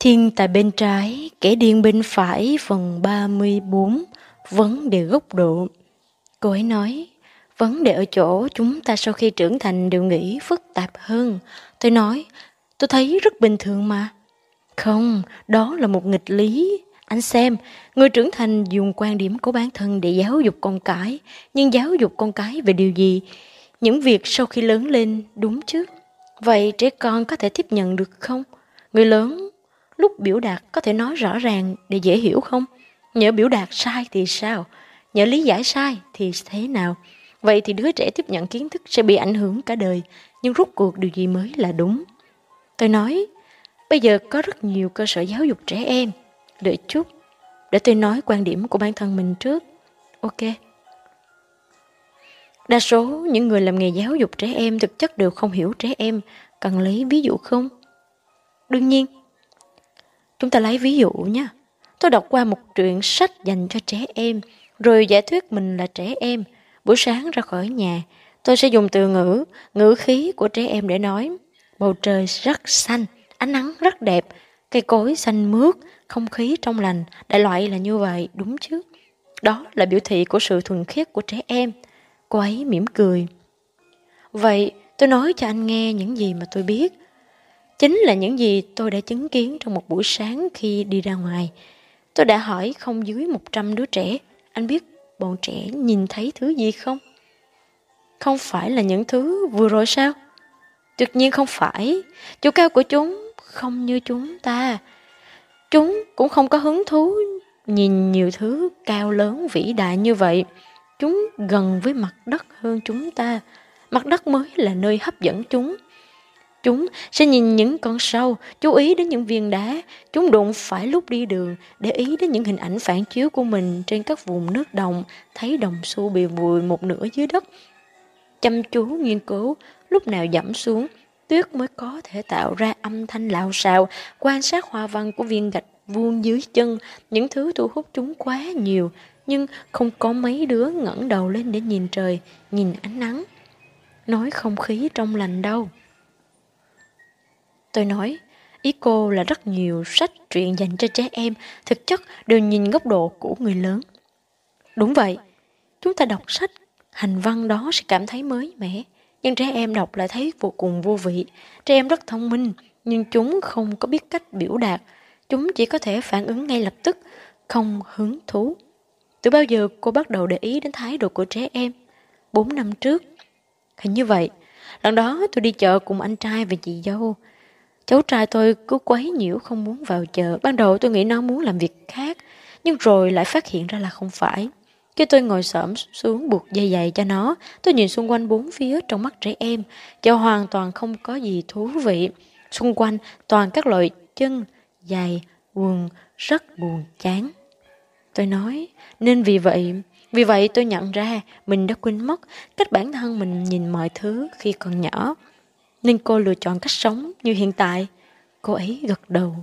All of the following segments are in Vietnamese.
Thiên tài bên trái, kẻ điên bên phải, phần 34, vấn đề góc độ. Cô ấy nói, vấn đề ở chỗ chúng ta sau khi trưởng thành đều nghĩ phức tạp hơn. Tôi nói, tôi thấy rất bình thường mà. Không, đó là một nghịch lý. Anh xem, người trưởng thành dùng quan điểm của bản thân để giáo dục con cái, nhưng giáo dục con cái về điều gì? Những việc sau khi lớn lên, đúng chứ? Vậy trẻ con có thể tiếp nhận được không? Người lớn lúc biểu đạt có thể nói rõ ràng để dễ hiểu không? Nhớ biểu đạt sai thì sao? Nhớ lý giải sai thì thế nào? Vậy thì đứa trẻ tiếp nhận kiến thức sẽ bị ảnh hưởng cả đời, nhưng rút cuộc điều gì mới là đúng? Tôi nói, bây giờ có rất nhiều cơ sở giáo dục trẻ em. Đợi chút, để tôi nói quan điểm của bản thân mình trước. Ok. Đa số những người làm nghề giáo dục trẻ em thực chất đều không hiểu trẻ em, cần lấy ví dụ không? Đương nhiên, Chúng ta lấy ví dụ nha. Tôi đọc qua một truyện sách dành cho trẻ em, rồi giải thuyết mình là trẻ em. Buổi sáng ra khỏi nhà, tôi sẽ dùng từ ngữ, ngữ khí của trẻ em để nói. Bầu trời rất xanh, ánh nắng rất đẹp, cây cối xanh mướt, không khí trong lành, đại loại là như vậy, đúng chứ? Đó là biểu thị của sự thuần khiết của trẻ em. Cô ấy mỉm cười. Vậy tôi nói cho anh nghe những gì mà tôi biết Chính là những gì tôi đã chứng kiến trong một buổi sáng khi đi ra ngoài. Tôi đã hỏi không dưới 100 đứa trẻ, anh biết bọn trẻ nhìn thấy thứ gì không? Không phải là những thứ vừa rồi sao? Tuyệt nhiên không phải. chỗ cao của chúng không như chúng ta. Chúng cũng không có hứng thú nhìn nhiều thứ cao lớn vĩ đại như vậy. Chúng gần với mặt đất hơn chúng ta. Mặt đất mới là nơi hấp dẫn chúng. Chúng sẽ nhìn những con sâu, chú ý đến những viên đá, chúng đụng phải lúc đi đường, để ý đến những hình ảnh phản chiếu của mình trên các vùng nước đồng, thấy đồng xu bị vùi một nửa dưới đất. Chăm chú nghiên cứu, lúc nào giảm xuống, tuyết mới có thể tạo ra âm thanh lạo xạo, quan sát hoa văn của viên gạch vuông dưới chân, những thứ thu hút chúng quá nhiều, nhưng không có mấy đứa ngẩng đầu lên để nhìn trời, nhìn ánh nắng. Nói không khí trong lành đâu. Tôi nói, ý cô là rất nhiều sách truyện dành cho trẻ em thực chất đều nhìn góc độ của người lớn. Đúng vậy, chúng ta đọc sách, hành văn đó sẽ cảm thấy mới mẻ, nhưng trẻ em đọc lại thấy vô cùng vô vị. Trẻ em rất thông minh, nhưng chúng không có biết cách biểu đạt. Chúng chỉ có thể phản ứng ngay lập tức, không hứng thú. Từ bao giờ cô bắt đầu để ý đến thái độ của trẻ em? Bốn năm trước. Hình như vậy, lần đó tôi đi chợ cùng anh trai và chị dâu. Cháu trai tôi cứ quấy nhiễu không muốn vào chợ. Ban đầu tôi nghĩ nó muốn làm việc khác, nhưng rồi lại phát hiện ra là không phải. Khi tôi ngồi xổm xuống buộc dây giày cho nó, tôi nhìn xung quanh bốn phía trong mắt trẻ em. Chợ hoàn toàn không có gì thú vị. Xung quanh toàn các loại chân, giày, quần, rất buồn chán. Tôi nói, nên vì vậy, vì vậy tôi nhận ra mình đã quên mất cách bản thân mình nhìn mọi thứ khi còn nhỏ nên cô lựa chọn cách sống như hiện tại. Cô ấy gật đầu.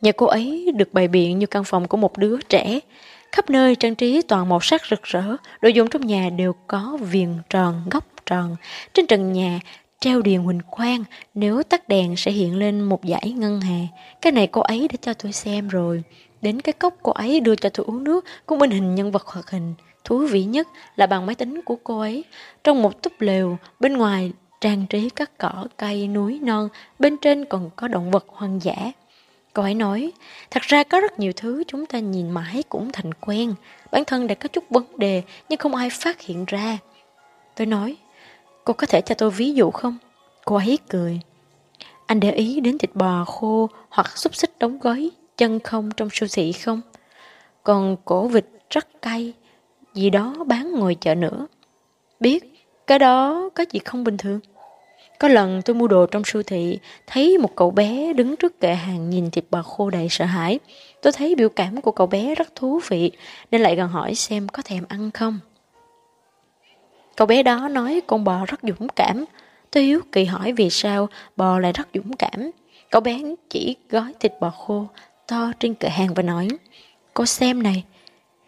Nhà cô ấy được bày biện như căn phòng của một đứa trẻ. Khắp nơi trang trí toàn màu sắc rực rỡ, đồ dùng trong nhà đều có viền tròn, góc tròn. Trên trần nhà treo điền huỳnh quang, nếu tắt đèn sẽ hiện lên một dải ngân hà. Cái này cô ấy đã cho tôi xem rồi. Đến cái cốc cô ấy đưa cho tôi uống nước cũng bên hình nhân vật hoạt hình. Thú vị nhất là bằng máy tính của cô ấy. Trong một túp lều, bên ngoài trang trí các cỏ cây núi non, bên trên còn có động vật hoang dã. Cô ấy nói, thật ra có rất nhiều thứ chúng ta nhìn mãi cũng thành quen. Bản thân đã có chút vấn đề nhưng không ai phát hiện ra. Tôi nói, cô có thể cho tôi ví dụ không? Cô ấy cười. Anh để ý đến thịt bò khô hoặc xúc xích đóng gói chân không trong siêu thị không? Còn cổ vịt rất cay, gì đó bán ngồi chợ nữa. Biết, cái đó có gì không bình thường. Có lần tôi mua đồ trong siêu thị, thấy một cậu bé đứng trước kệ hàng nhìn thịt bò khô đầy sợ hãi. Tôi thấy biểu cảm của cậu bé rất thú vị, nên lại gần hỏi xem có thèm ăn không. Cậu bé đó nói con bò rất dũng cảm. Tôi hiếu kỳ hỏi vì sao bò lại rất dũng cảm. Cậu bé chỉ gói thịt bò khô to trên kệ hàng và nói, cô xem này,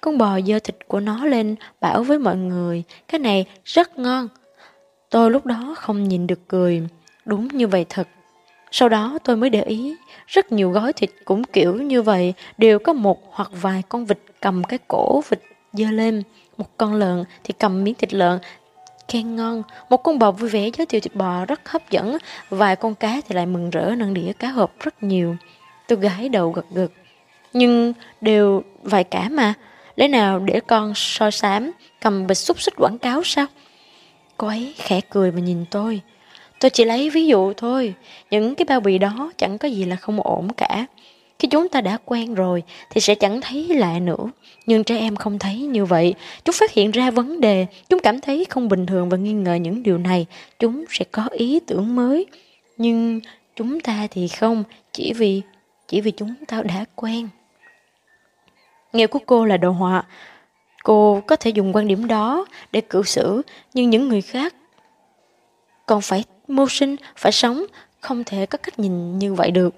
con bò dơ thịt của nó lên bảo với mọi người cái này rất ngon. Tôi lúc đó không nhìn được cười. Đúng như vậy thật. Sau đó tôi mới để ý, rất nhiều gói thịt cũng kiểu như vậy, đều có một hoặc vài con vịt cầm cái cổ vịt dơ lên. Một con lợn thì cầm miếng thịt lợn, khen ngon. Một con bò vui vẻ giới thiệu thịt bò rất hấp dẫn, vài con cá thì lại mừng rỡ nâng đĩa cá hộp rất nhiều. Tôi gái đầu gật gật. Nhưng đều vài cả mà, lẽ nào để con so sám cầm bịch xúc xích quảng cáo sao? Cô ấy khẽ cười và nhìn tôi. Tôi chỉ lấy ví dụ thôi, những cái bao bì đó chẳng có gì là không ổn cả. Khi chúng ta đã quen rồi thì sẽ chẳng thấy lạ nữa. Nhưng trẻ em không thấy như vậy. Chúng phát hiện ra vấn đề, chúng cảm thấy không bình thường và nghi ngờ những điều này. Chúng sẽ có ý tưởng mới. Nhưng chúng ta thì không, chỉ vì chỉ vì chúng ta đã quen. Nghề của cô là đồ họa. Cô có thể dùng quan điểm đó để cử xử, nhưng những người khác còn phải mưu sinh, phải sống, không thể có cách nhìn như vậy được.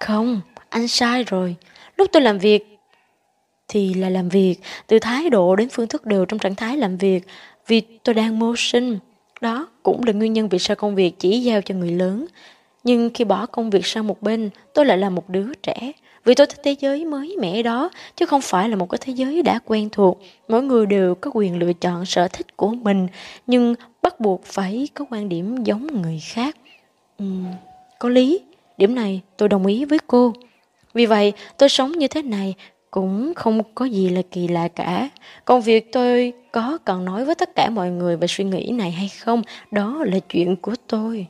Không, anh sai rồi. Lúc tôi làm việc thì là làm việc, từ thái độ đến phương thức đều trong trạng thái làm việc, vì tôi đang mưu sinh. Đó cũng là nguyên nhân vì sao công việc chỉ giao cho người lớn. Nhưng khi bỏ công việc sang một bên, tôi lại là một đứa trẻ. Vì tôi thích thế giới mới mẻ đó, chứ không phải là một cái thế giới đã quen thuộc. Mỗi người đều có quyền lựa chọn sở thích của mình, nhưng bắt buộc phải có quan điểm giống người khác. Uhm, có lý, điểm này tôi đồng ý với cô. Vì vậy, tôi sống như thế này cũng không có gì là kỳ lạ cả. Còn việc tôi có cần nói với tất cả mọi người về suy nghĩ này hay không, đó là chuyện của tôi.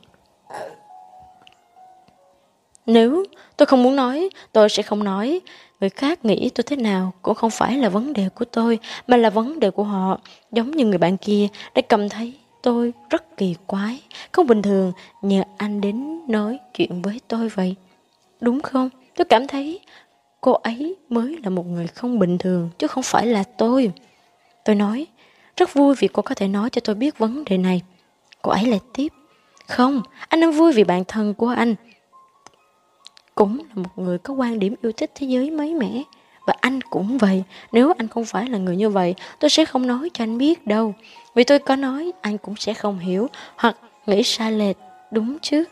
Nếu tôi không muốn nói, tôi sẽ không nói. Người khác nghĩ tôi thế nào cũng không phải là vấn đề của tôi, mà là vấn đề của họ. Giống như người bạn kia đã cầm thấy tôi rất kỳ quái, không bình thường, nhờ anh đến nói chuyện với tôi vậy. Đúng không? Tôi cảm thấy cô ấy mới là một người không bình thường, chứ không phải là tôi. Tôi nói, rất vui vì cô có thể nói cho tôi biết vấn đề này. Cô ấy lại tiếp, không, anh đang vui vì bạn thân của anh cũng là một người có quan điểm yêu thích thế giới mới mẻ. Và anh cũng vậy, nếu anh không phải là người như vậy, tôi sẽ không nói cho anh biết đâu. Vì tôi có nói, anh cũng sẽ không hiểu, hoặc nghĩ sai lệch, đúng chứ?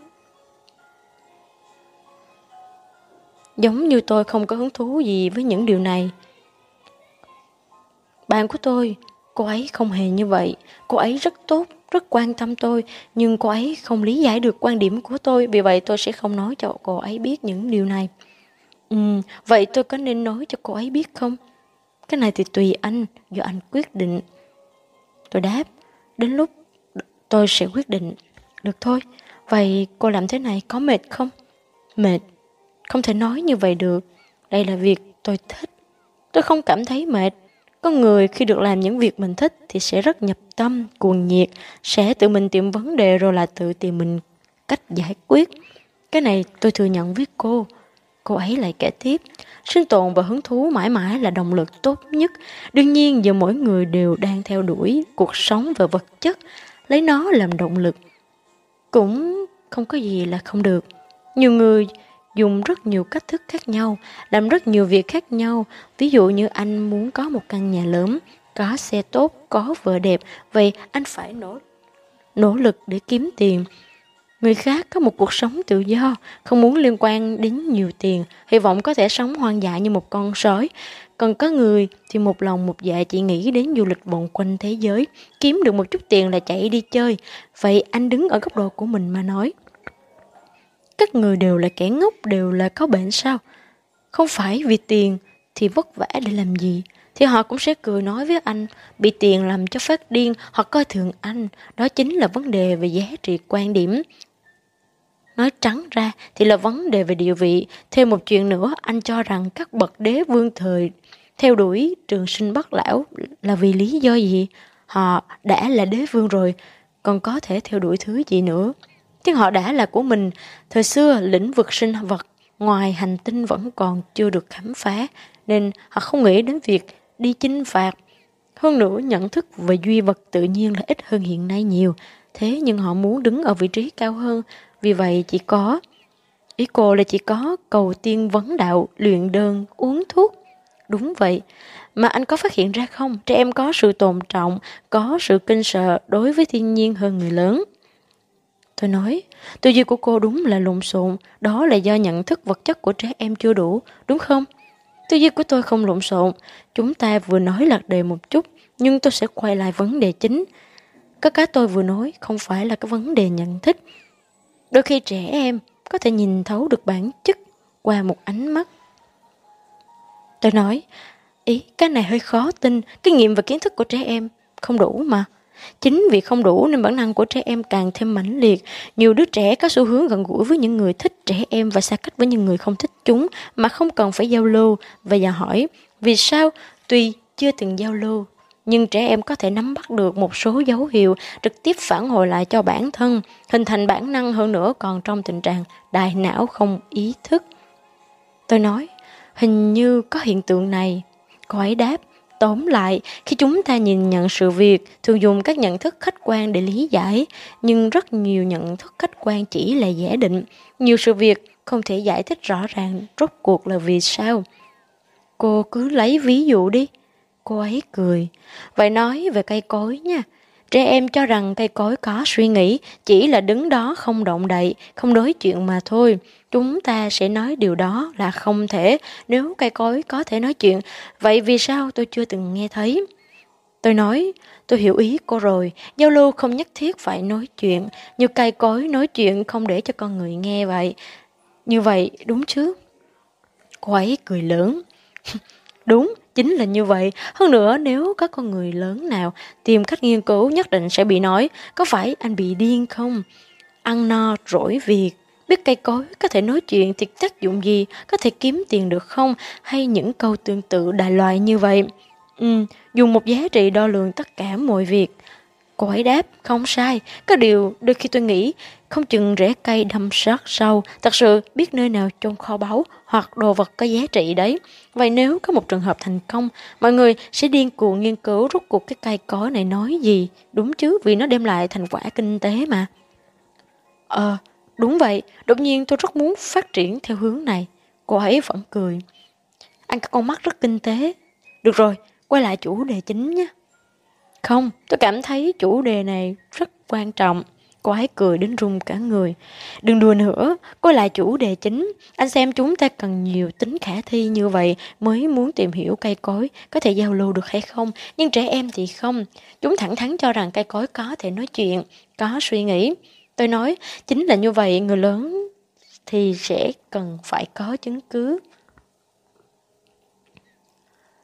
Giống như tôi không có hứng thú gì với những điều này. Bạn của tôi, cô ấy không hề như vậy, cô ấy rất tốt, rất quan tâm tôi, nhưng cô ấy không lý giải được quan điểm của tôi, vì vậy tôi sẽ không nói cho cô ấy biết những điều này. Ừ, vậy tôi có nên nói cho cô ấy biết không? Cái này thì tùy anh, do anh quyết định. Tôi đáp, đến lúc tôi sẽ quyết định. Được thôi, vậy cô làm thế này có mệt không? Mệt, không thể nói như vậy được. Đây là việc tôi thích. Tôi không cảm thấy mệt. Có người khi được làm những việc mình thích thì sẽ rất nhập tâm, cuồng nhiệt, sẽ tự mình tìm vấn đề rồi là tự tìm mình cách giải quyết. Cái này tôi thừa nhận với cô. Cô ấy lại kể tiếp, sinh tồn và hứng thú mãi mãi là động lực tốt nhất. Đương nhiên giờ mỗi người đều đang theo đuổi cuộc sống và vật chất, lấy nó làm động lực. Cũng không có gì là không được. Nhiều người dùng rất nhiều cách thức khác nhau, làm rất nhiều việc khác nhau. Ví dụ như anh muốn có một căn nhà lớn, có xe tốt, có vợ đẹp, vậy anh phải nỗ nỗ lực để kiếm tiền. Người khác có một cuộc sống tự do, không muốn liên quan đến nhiều tiền, hy vọng có thể sống hoang dại như một con sói. Còn có người thì một lòng một dạ chỉ nghĩ đến du lịch vòng quanh thế giới, kiếm được một chút tiền là chạy đi chơi. Vậy anh đứng ở góc độ của mình mà nói. Các người đều là kẻ ngốc, đều là có bệnh sao? Không phải vì tiền thì vất vả để làm gì? Thì họ cũng sẽ cười nói với anh, bị tiền làm cho phát điên, hoặc coi thường anh. Đó chính là vấn đề về giá trị quan điểm. Nói trắng ra thì là vấn đề về địa vị. Thêm một chuyện nữa, anh cho rằng các bậc đế vương thời theo đuổi trường sinh bất lão là vì lý do gì? Họ đã là đế vương rồi, còn có thể theo đuổi thứ gì nữa? Nhưng họ đã là của mình. Thời xưa, lĩnh vực sinh vật ngoài hành tinh vẫn còn chưa được khám phá, nên họ không nghĩ đến việc đi chinh phạt. Hơn nữa, nhận thức về duy vật tự nhiên là ít hơn hiện nay nhiều. Thế nhưng họ muốn đứng ở vị trí cao hơn, vì vậy chỉ có... Ý cô là chỉ có cầu tiên vấn đạo, luyện đơn, uống thuốc. Đúng vậy. Mà anh có phát hiện ra không? Trẻ em có sự tôn trọng, có sự kinh sợ đối với thiên nhiên hơn người lớn. Tôi nói, tư duy của cô đúng là lộn xộn, đó là do nhận thức vật chất của trẻ em chưa đủ, đúng không? Tư duy của tôi không lộn xộn, chúng ta vừa nói lạc đề một chút, nhưng tôi sẽ quay lại vấn đề chính. các cái tôi vừa nói không phải là cái vấn đề nhận thức. Đôi khi trẻ em có thể nhìn thấu được bản chất qua một ánh mắt. Tôi nói, ý, cái này hơi khó tin, kinh nghiệm và kiến thức của trẻ em không đủ mà. Chính vì không đủ nên bản năng của trẻ em càng thêm mãnh liệt. Nhiều đứa trẻ có xu hướng gần gũi với những người thích trẻ em và xa cách với những người không thích chúng mà không cần phải giao lưu và dò hỏi vì sao tuy chưa từng giao lưu nhưng trẻ em có thể nắm bắt được một số dấu hiệu trực tiếp phản hồi lại cho bản thân, hình thành bản năng hơn nữa còn trong tình trạng đại não không ý thức. Tôi nói, hình như có hiện tượng này. Cô ấy đáp, Tóm lại, khi chúng ta nhìn nhận sự việc, thường dùng các nhận thức khách quan để lý giải, nhưng rất nhiều nhận thức khách quan chỉ là giả định. Nhiều sự việc không thể giải thích rõ ràng rốt cuộc là vì sao. Cô cứ lấy ví dụ đi. Cô ấy cười. Vậy nói về cây cối nha. Trẻ em cho rằng cây cối có suy nghĩ, chỉ là đứng đó không động đậy, không đối chuyện mà thôi. Chúng ta sẽ nói điều đó là không thể nếu cây cối có thể nói chuyện. Vậy vì sao tôi chưa từng nghe thấy? Tôi nói, tôi hiểu ý cô rồi, giao lưu không nhất thiết phải nói chuyện, như cây cối nói chuyện không để cho con người nghe vậy. Như vậy, đúng chứ? Cô ấy cười lớn. đúng, chính là như vậy. Hơn nữa, nếu có con người lớn nào tìm cách nghiên cứu nhất định sẽ bị nói, có phải anh bị điên không? Ăn no, rỗi việc, biết cây cối có thể nói chuyện thì tác dụng gì, có thể kiếm tiền được không, hay những câu tương tự đại loại như vậy. Ừ, dùng một giá trị đo lường tất cả mọi việc. Cô ấy đáp, không sai, có điều đôi khi tôi nghĩ không chừng rễ cây đâm sát sâu, thật sự biết nơi nào chôn kho báu hoặc đồ vật có giá trị đấy. Vậy nếu có một trường hợp thành công, mọi người sẽ điên cuồng nghiên cứu rút cuộc cái cây cối này nói gì, đúng chứ vì nó đem lại thành quả kinh tế mà. Ờ, đúng vậy, đột nhiên tôi rất muốn phát triển theo hướng này. Cô ấy vẫn cười. Anh có con mắt rất kinh tế. Được rồi, quay lại chủ đề chính nhé. Không, tôi cảm thấy chủ đề này rất quan trọng. Cô ấy cười đến run cả người. Đừng đùa nữa, quay lại chủ đề chính. Anh xem chúng ta cần nhiều tính khả thi như vậy mới muốn tìm hiểu cây cối có thể giao lưu được hay không. Nhưng trẻ em thì không. Chúng thẳng thắn cho rằng cây cối có thể nói chuyện, có suy nghĩ. Tôi nói, chính là như vậy, người lớn thì sẽ cần phải có chứng cứ.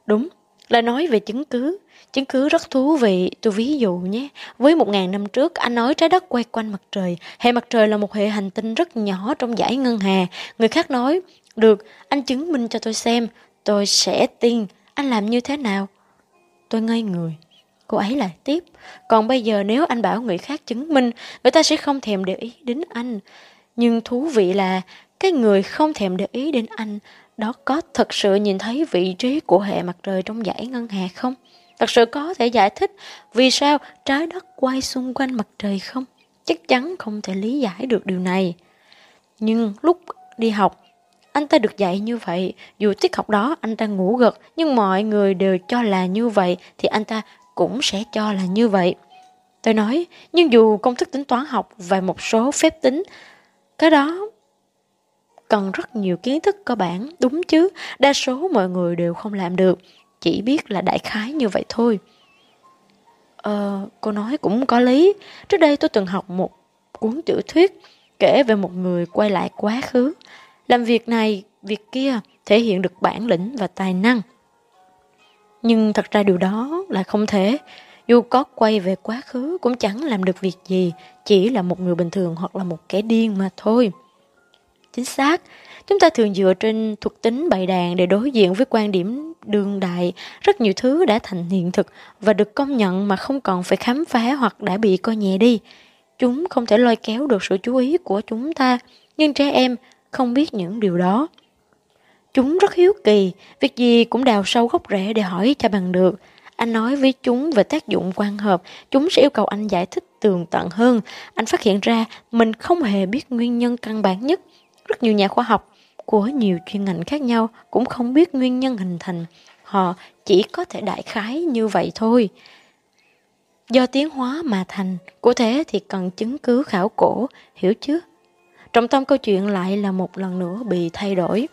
Đúng, là nói về chứng cứ. Chứng cứ rất thú vị, tôi ví dụ nhé. Với một ngàn năm trước, anh nói trái đất quay quanh mặt trời. Hệ mặt trời là một hệ hành tinh rất nhỏ trong dải ngân hà. Người khác nói, được, anh chứng minh cho tôi xem. Tôi sẽ tin, anh làm như thế nào? Tôi ngây người. Cô ấy lại tiếp. Còn bây giờ nếu anh bảo người khác chứng minh, người ta sẽ không thèm để ý đến anh. Nhưng thú vị là cái người không thèm để ý đến anh đó có thật sự nhìn thấy vị trí của hệ mặt trời trong dãy ngân hà không? Thật sự có thể giải thích vì sao trái đất quay xung quanh mặt trời không? Chắc chắn không thể lý giải được điều này. Nhưng lúc đi học, anh ta được dạy như vậy. Dù tiết học đó anh ta ngủ gật, nhưng mọi người đều cho là như vậy, thì anh ta cũng sẽ cho là như vậy. Tôi nói, nhưng dù công thức tính toán học và một số phép tính, cái đó cần rất nhiều kiến thức cơ bản, đúng chứ, đa số mọi người đều không làm được, chỉ biết là đại khái như vậy thôi. Ờ, cô nói cũng có lý, trước đây tôi từng học một cuốn tiểu thuyết kể về một người quay lại quá khứ, làm việc này, việc kia, thể hiện được bản lĩnh và tài năng. Nhưng thật ra điều đó là không thể, dù có quay về quá khứ cũng chẳng làm được việc gì, chỉ là một người bình thường hoặc là một kẻ điên mà thôi. Chính xác, chúng ta thường dựa trên thuộc tính bày đàn để đối diện với quan điểm đương đại. Rất nhiều thứ đã thành hiện thực và được công nhận mà không còn phải khám phá hoặc đã bị coi nhẹ đi. Chúng không thể lôi kéo được sự chú ý của chúng ta, nhưng trẻ em không biết những điều đó. Chúng rất hiếu kỳ, việc gì cũng đào sâu gốc rễ để hỏi cho bằng được. Anh nói với chúng về tác dụng quan hợp, chúng sẽ yêu cầu anh giải thích tường tận hơn. Anh phát hiện ra mình không hề biết nguyên nhân căn bản nhất rất nhiều nhà khoa học của nhiều chuyên ngành khác nhau cũng không biết nguyên nhân hình thành. Họ chỉ có thể đại khái như vậy thôi. Do tiến hóa mà thành, của thế thì cần chứng cứ khảo cổ, hiểu chứ? Trọng tâm câu chuyện lại là một lần nữa bị thay đổi.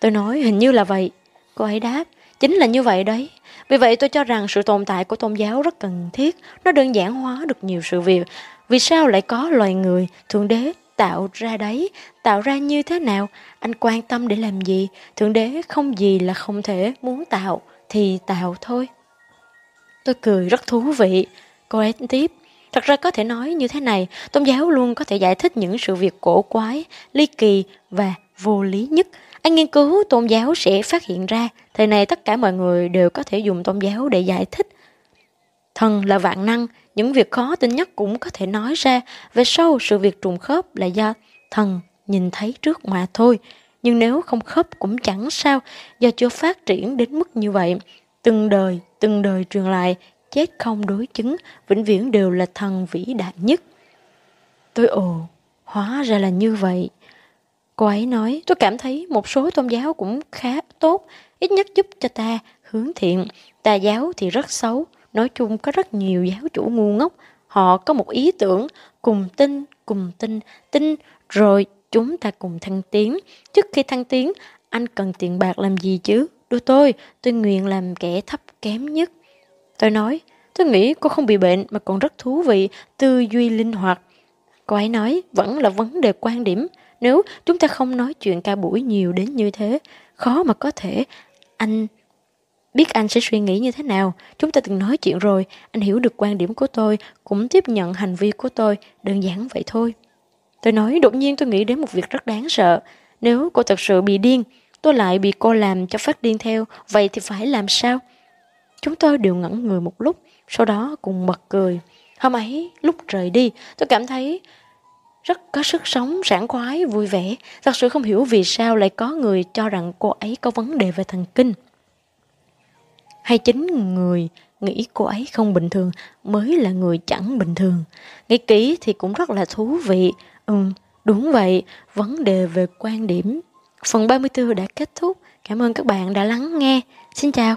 Tôi nói hình như là vậy. Cô ấy đáp, chính là như vậy đấy. Vì vậy tôi cho rằng sự tồn tại của tôn giáo rất cần thiết. Nó đơn giản hóa được nhiều sự việc. Vì sao lại có loài người, thượng đế tạo ra đấy, tạo ra như thế nào, anh quan tâm để làm gì, thượng đế không gì là không thể, muốn tạo thì tạo thôi. Tôi cười rất thú vị, cô ấy tiếp, Thật ra có thể nói như thế này, tôn giáo luôn có thể giải thích những sự việc cổ quái, ly kỳ và vô lý nhất. Anh nghiên cứu tôn giáo sẽ phát hiện ra, thời này tất cả mọi người đều có thể dùng tôn giáo để giải thích. Thần là vạn năng, những việc khó tin nhất cũng có thể nói ra. Về sau, sự việc trùng khớp là do thần nhìn thấy trước mà thôi. Nhưng nếu không khớp cũng chẳng sao, do chưa phát triển đến mức như vậy. Từng đời, từng đời truyền lại, chết không đối chứng, vĩnh viễn đều là thần vĩ đại nhất. Tôi ồ, hóa ra là như vậy. Cô ấy nói, tôi cảm thấy một số tôn giáo cũng khá tốt, ít nhất giúp cho ta hướng thiện. Tà giáo thì rất xấu, nói chung có rất nhiều giáo chủ ngu ngốc. Họ có một ý tưởng, cùng tin, cùng tin, tin, rồi chúng ta cùng thăng tiến. Trước khi thăng tiến, anh cần tiền bạc làm gì chứ? Đưa tôi, tôi nguyện làm kẻ thấp kém nhất. Tôi nói, tôi nghĩ cô không bị bệnh mà còn rất thú vị, tư duy linh hoạt. Cô ấy nói, vẫn là vấn đề quan điểm. Nếu chúng ta không nói chuyện cả buổi nhiều đến như thế, khó mà có thể anh biết anh sẽ suy nghĩ như thế nào. Chúng ta từng nói chuyện rồi, anh hiểu được quan điểm của tôi, cũng tiếp nhận hành vi của tôi, đơn giản vậy thôi. Tôi nói, đột nhiên tôi nghĩ đến một việc rất đáng sợ. Nếu cô thật sự bị điên, tôi lại bị cô làm cho phát điên theo, vậy thì phải làm sao? Chúng tôi đều ngẩn người một lúc, sau đó cùng bật cười. Hôm ấy, lúc rời đi, tôi cảm thấy rất có sức sống, sảng khoái, vui vẻ. Thật sự không hiểu vì sao lại có người cho rằng cô ấy có vấn đề về thần kinh. Hay chính người nghĩ cô ấy không bình thường mới là người chẳng bình thường. Nghĩ kỹ thì cũng rất là thú vị. Ừ, đúng vậy, vấn đề về quan điểm. Phần 34 đã kết thúc. Cảm ơn các bạn đã lắng nghe. Xin chào.